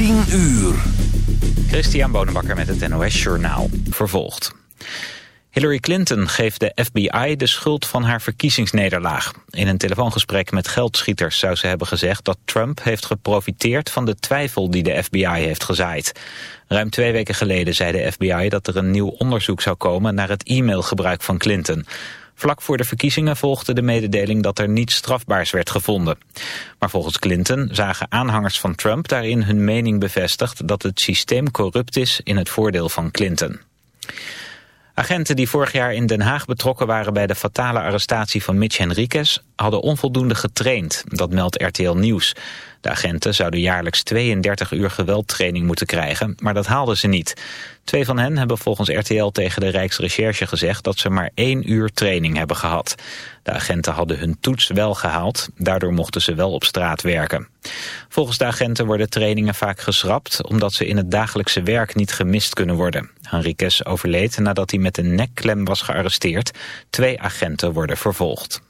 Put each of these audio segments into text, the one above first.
10 uur. Christian Bonenbakker met het NOS Journaal. Vervolgd. Hillary Clinton geeft de FBI de schuld van haar verkiezingsnederlaag. In een telefoongesprek met geldschieters zou ze hebben gezegd dat Trump heeft geprofiteerd van de twijfel die de FBI heeft gezaaid. Ruim twee weken geleden zei de FBI dat er een nieuw onderzoek zou komen naar het e-mailgebruik van Clinton. Vlak voor de verkiezingen volgde de mededeling dat er niets strafbaars werd gevonden. Maar volgens Clinton zagen aanhangers van Trump daarin hun mening bevestigd dat het systeem corrupt is in het voordeel van Clinton. Agenten die vorig jaar in Den Haag betrokken waren bij de fatale arrestatie van Mitch Henriquez hadden onvoldoende getraind, dat meldt RTL Nieuws. De agenten zouden jaarlijks 32 uur geweldtraining moeten krijgen, maar dat haalden ze niet. Twee van hen hebben volgens RTL tegen de Rijksrecherche gezegd dat ze maar één uur training hebben gehad. De agenten hadden hun toets wel gehaald, daardoor mochten ze wel op straat werken. Volgens de agenten worden trainingen vaak geschrapt omdat ze in het dagelijkse werk niet gemist kunnen worden. Henriquez overleed nadat hij met een nekklem was gearresteerd. Twee agenten worden vervolgd.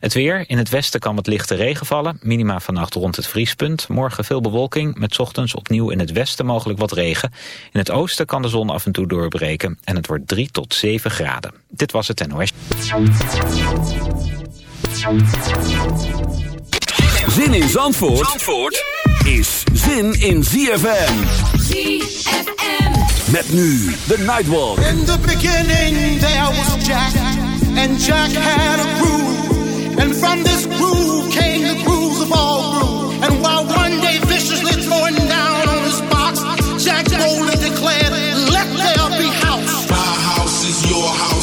Het weer. In het westen kan wat lichte regen vallen. Minima vannacht rond het vriespunt. Morgen veel bewolking. Met ochtends opnieuw in het westen mogelijk wat regen. In het oosten kan de zon af en toe doorbreken. En het wordt 3 tot 7 graden. Dit was het NOS. Zin in Zandvoort, Zandvoort is zin in ZFM. ZFM. Met nu de Nightwalk. In the beginning there was Jack, and Jack had a groove.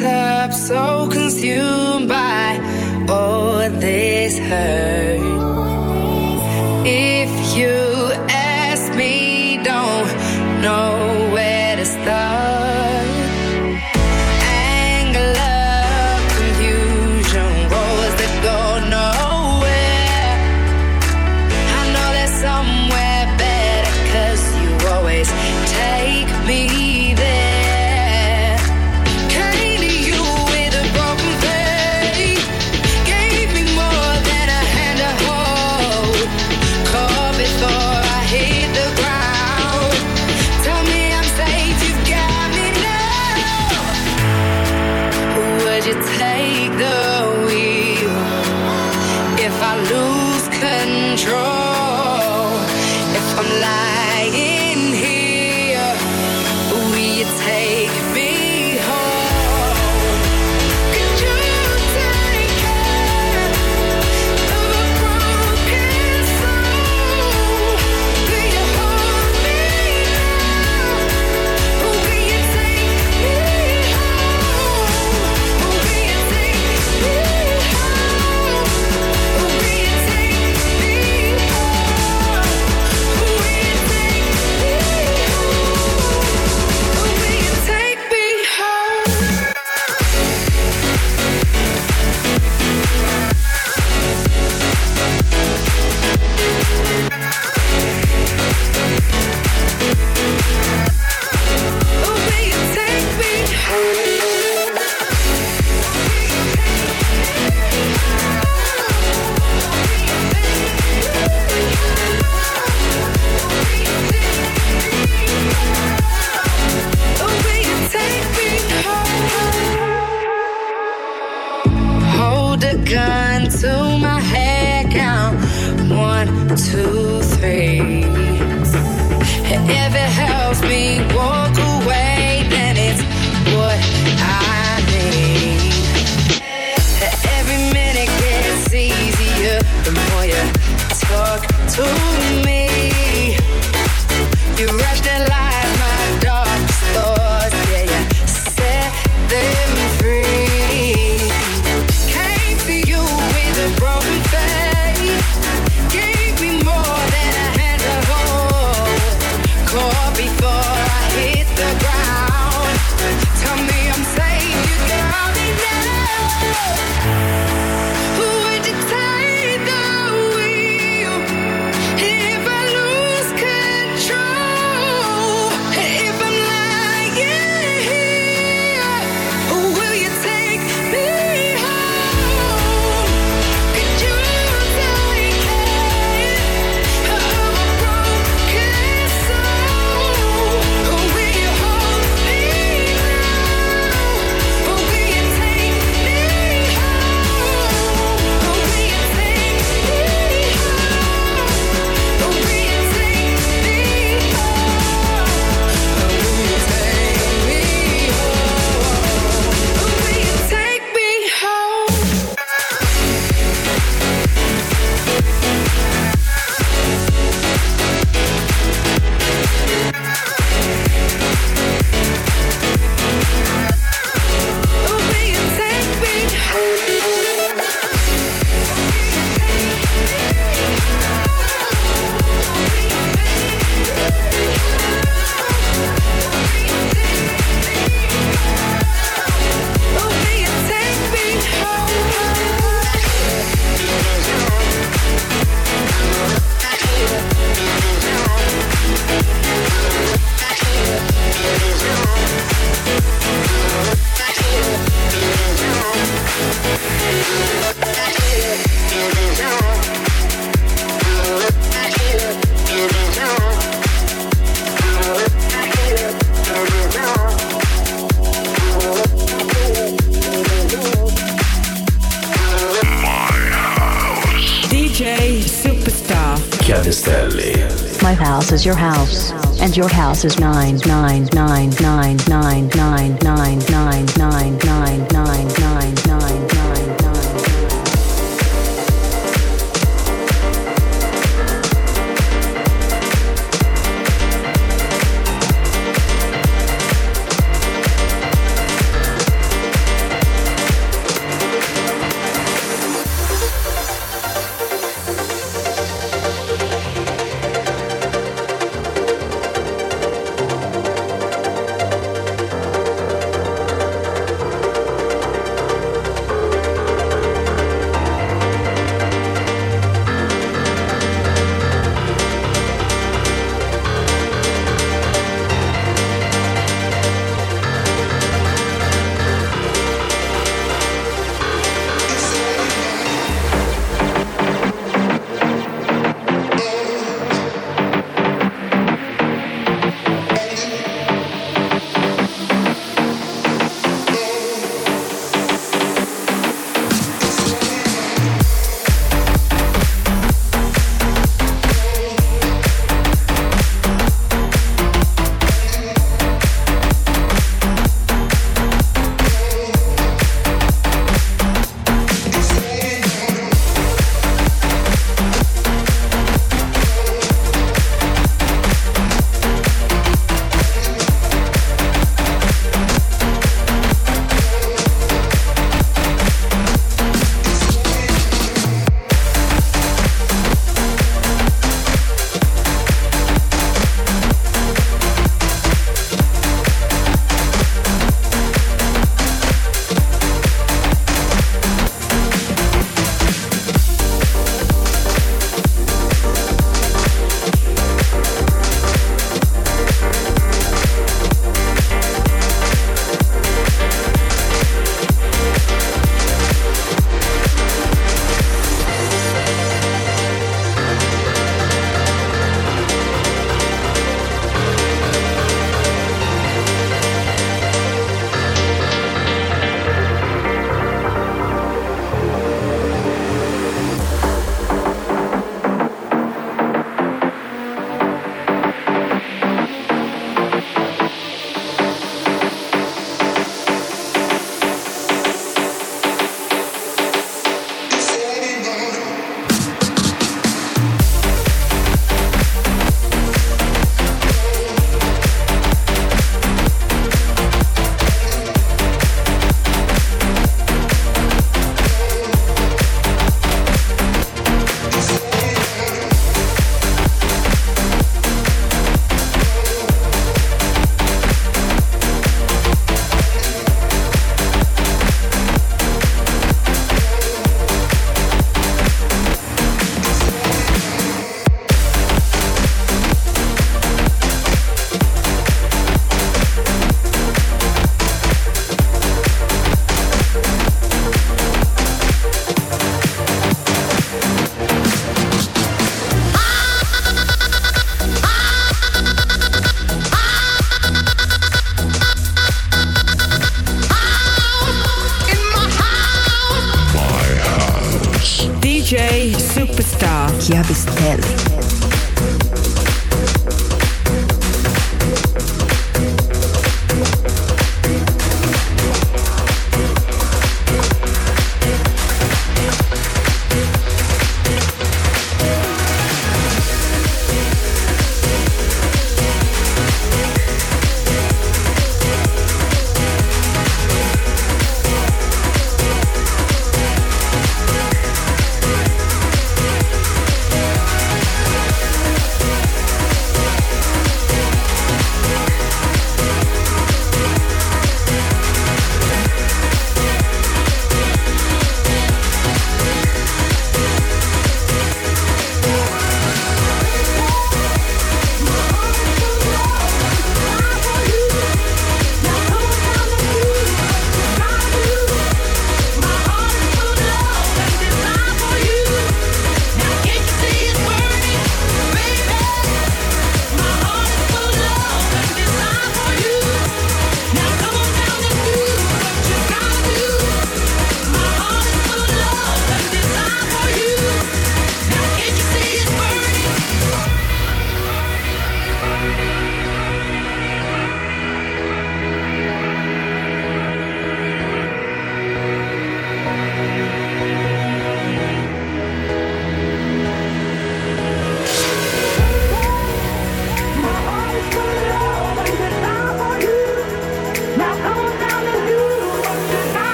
up, so consumed by all this hurt. If your house is 9999.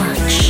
much.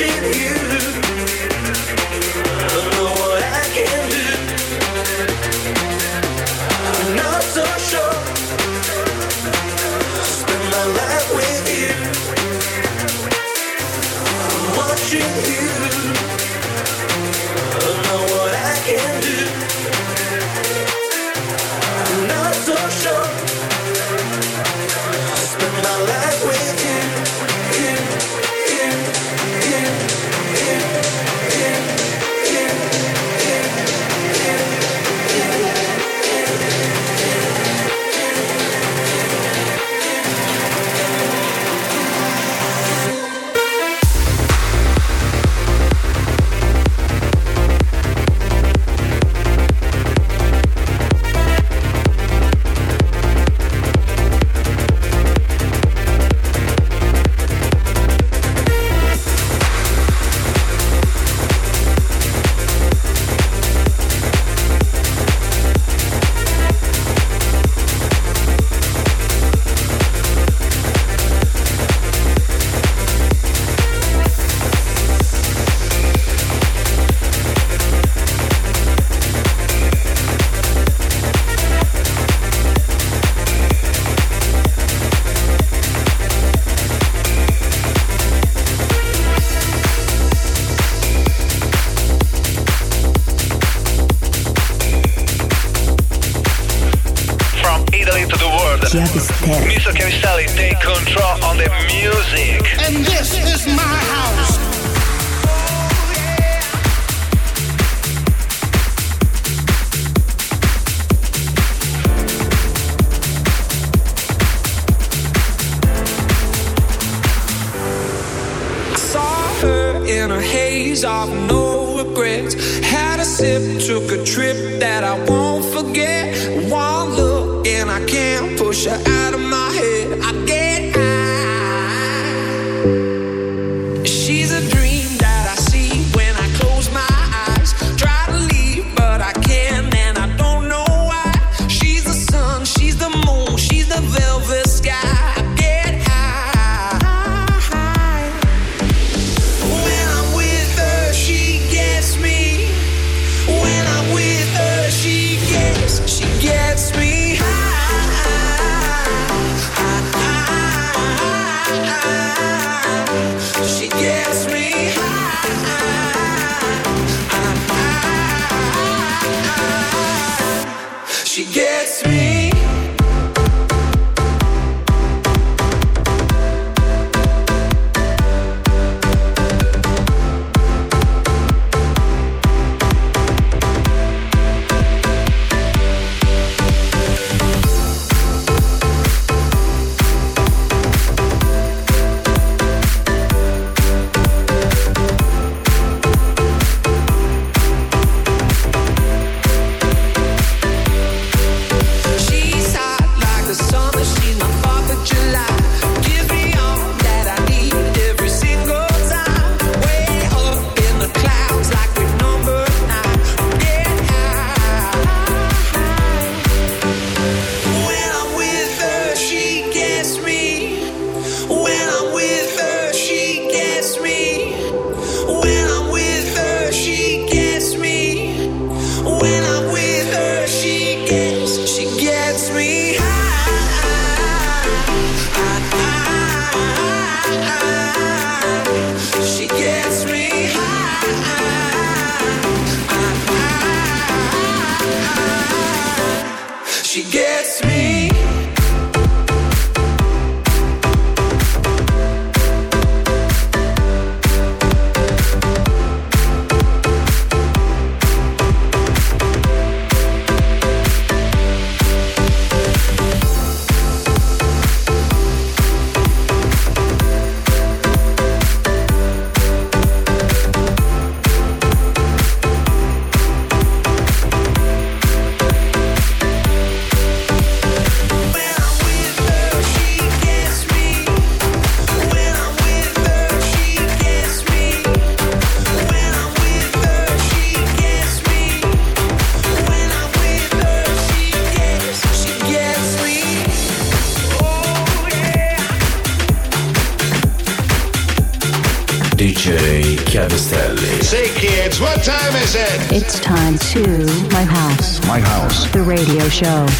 watching you. days of no regrets. Had a sip, took a trip that I wanted. show.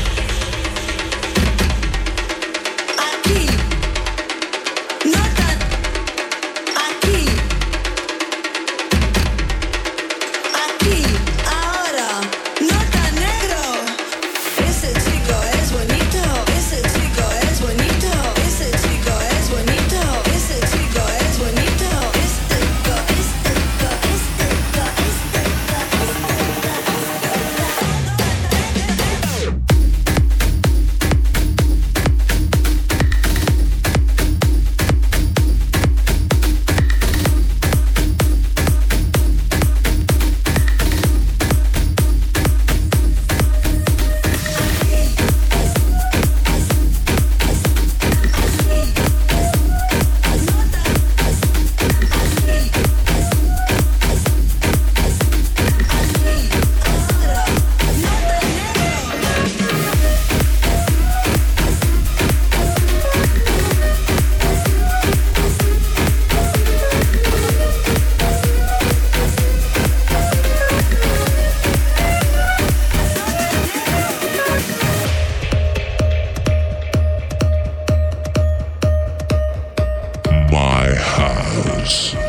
Jones.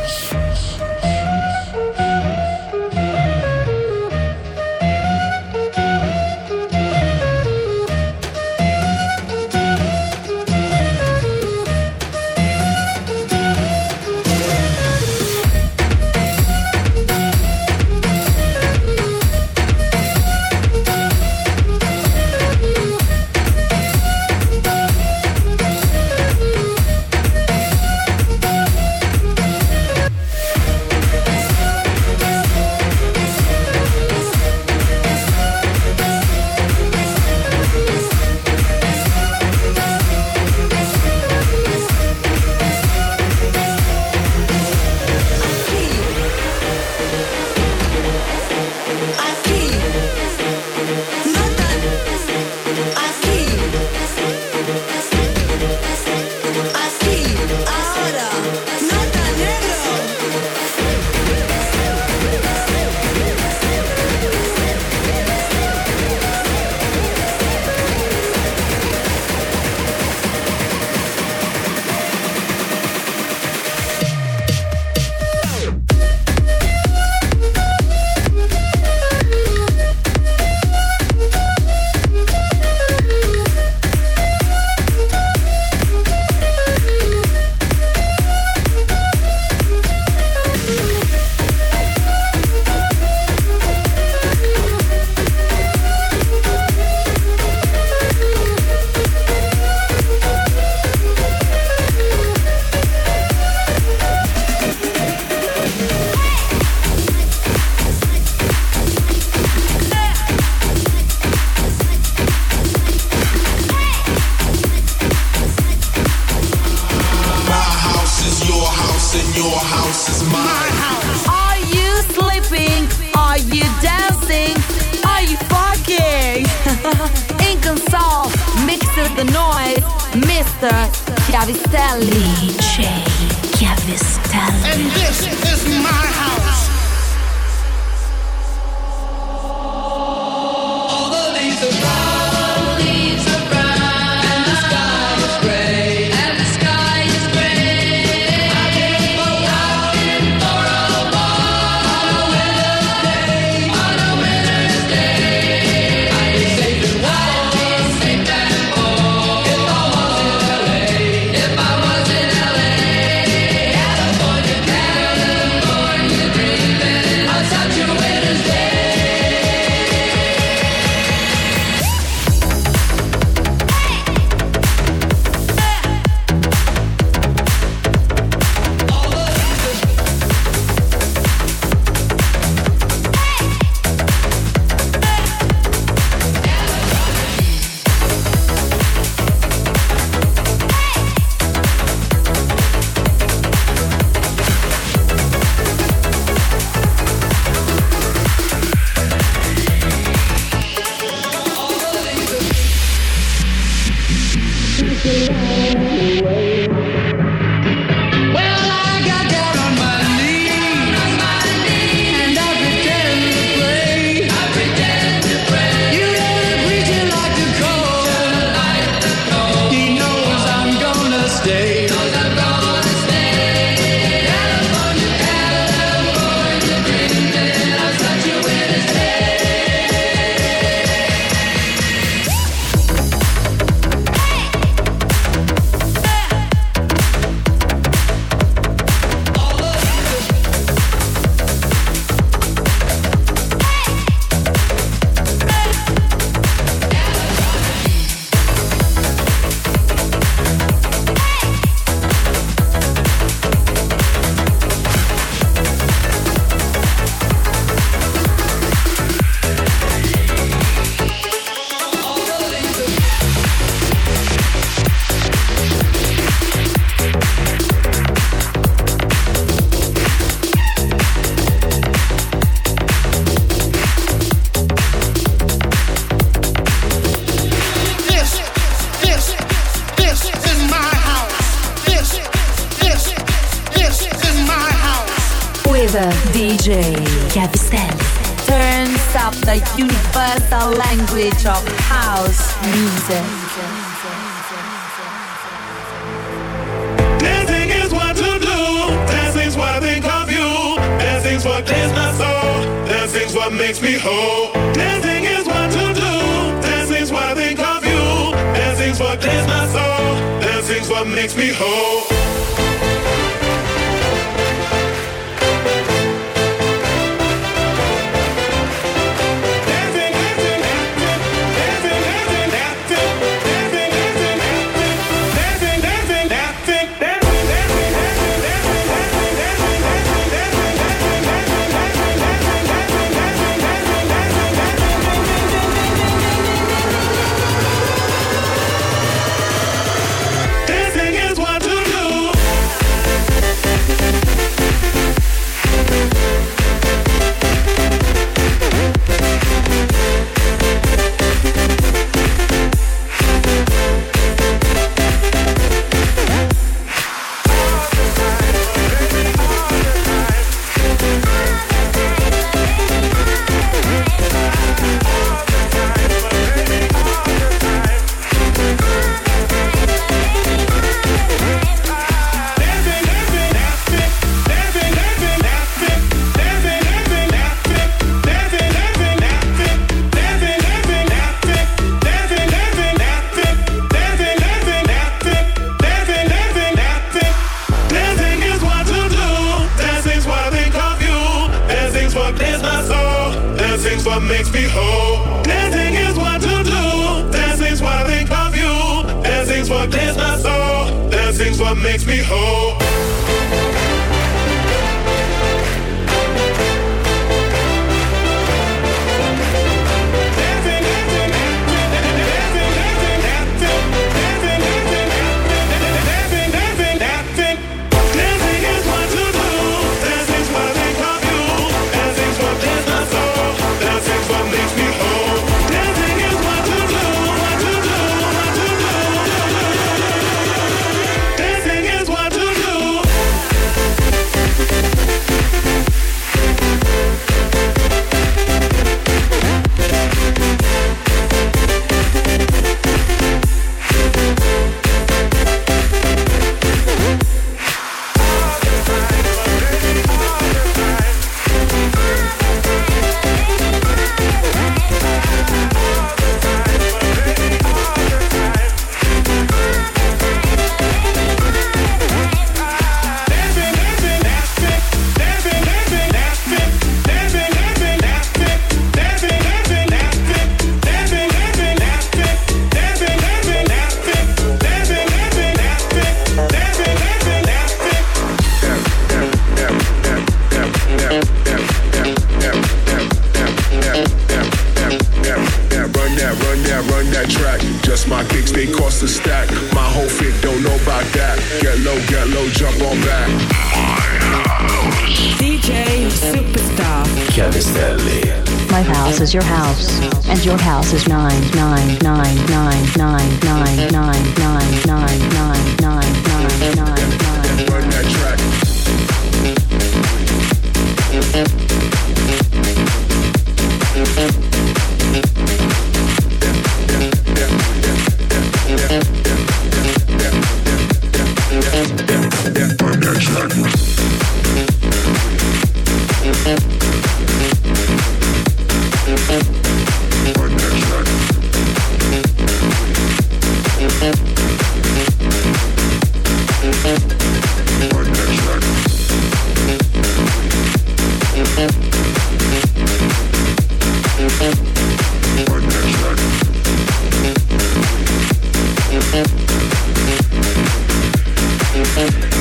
Thank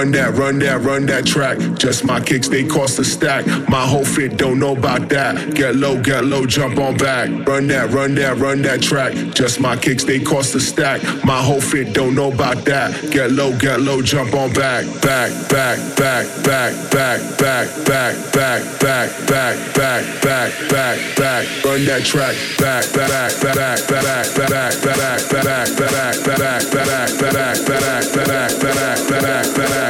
Run that, run that, run that track. Just my kicks, they cost a stack. My whole fit don't know about that. Get low, get low, jump on back. Run that, run that, run that track. Just my kicks, they cost a stack. My whole fit don't know about that. Get low, get low, jump on back. Back, back, back, back, back, back, back, back, back, back, back, back, back, back. Run that track. Back, back, back, back, back, back, back, back, back, back, back, back, back, back, back, back, back, back, back, back. Run that, run that,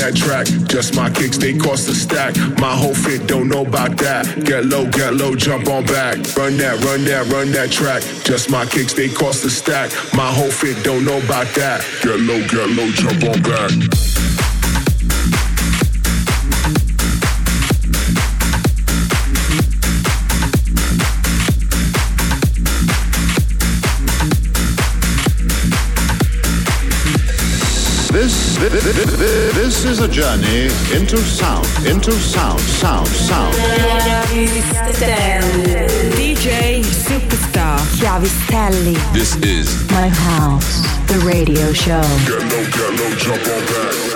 that, track. Just my kicks, they cost a stack. My whole fit don't know about that. Get low, get low, jump on back. Run that, run that, run that track. Just my kicks, they cost a stack. My whole fit don't know about that. Get low, get low, jump on back. This is a journey into sound, into sound, sound, sound. DJ Superstar. Chiavistelli. This is My house, the radio show. Get low, get low, jump on back.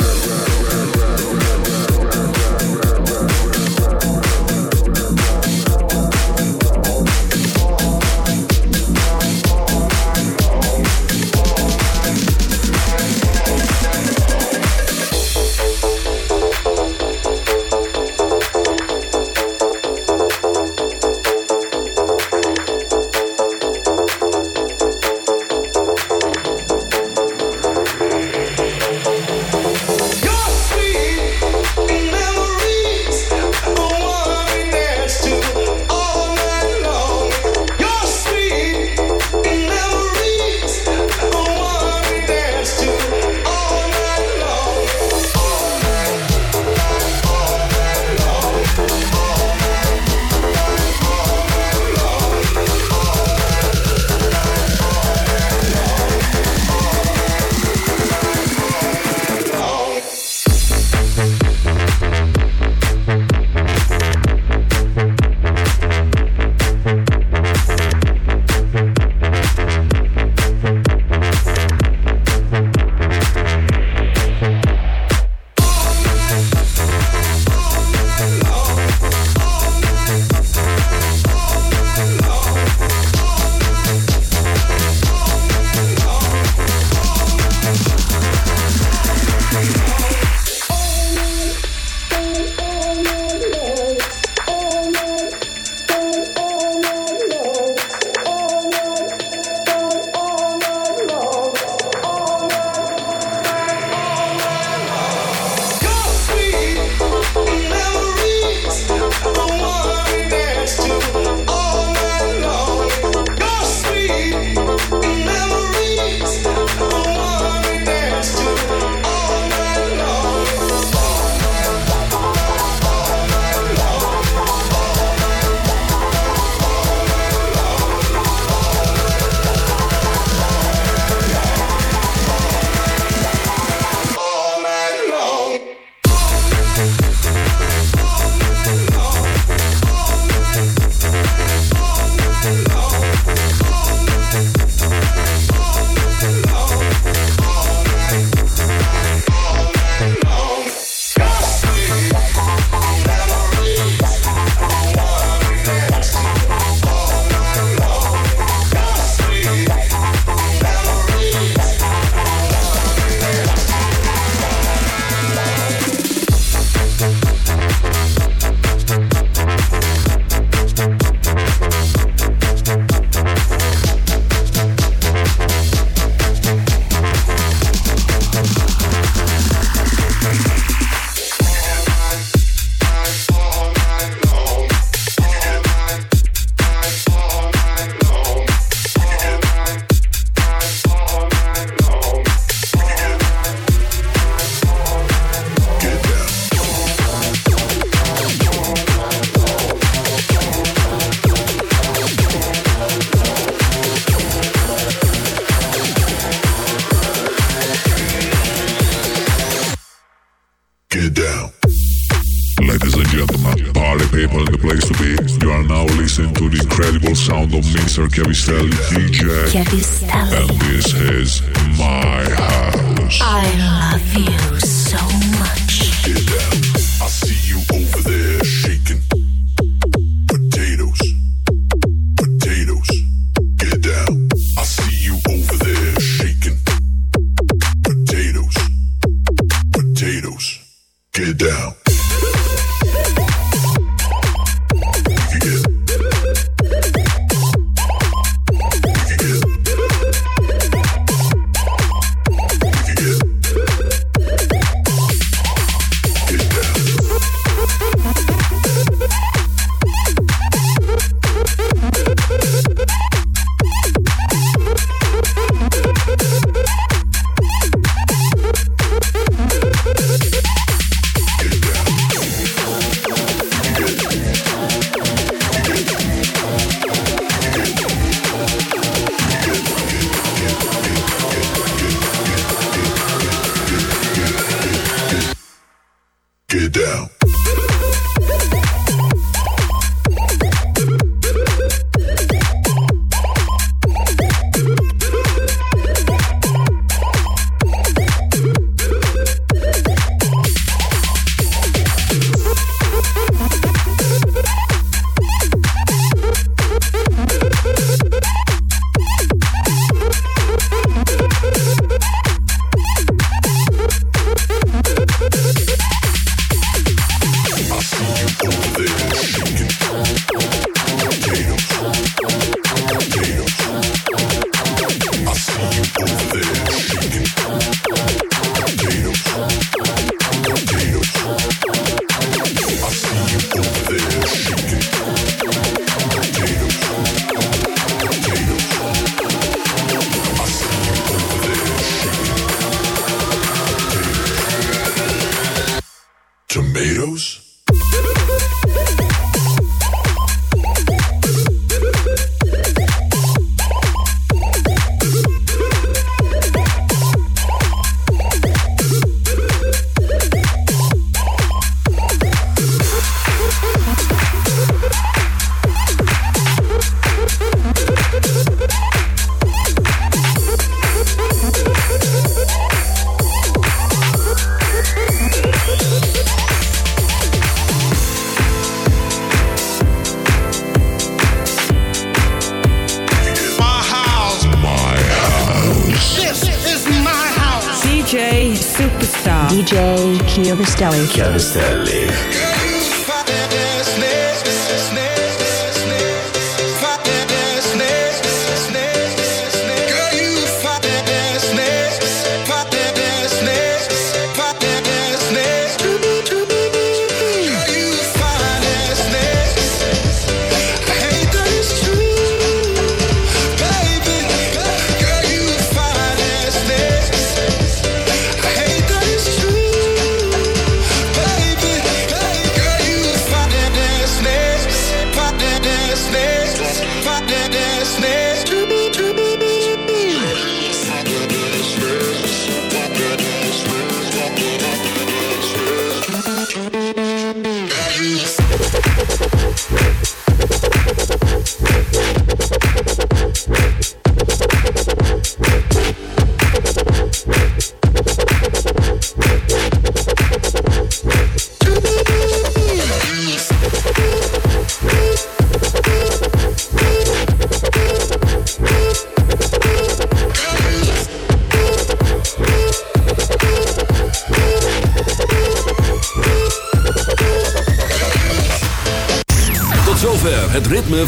DJ Chiavistelli.